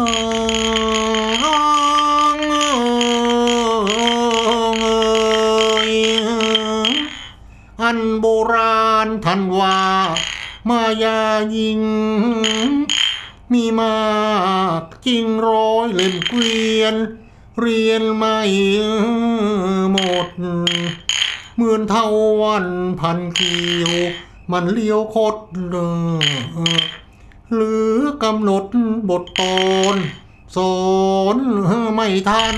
อันโบราณท่านว่ามายายิง มีมากจริงร้อยเล่มเกวียน เรียนไม่หมดเหมือนเท่าวันพันคิวมันเลี้ยวคดเหรือกำหนดบทตอนสอนไม่ทัน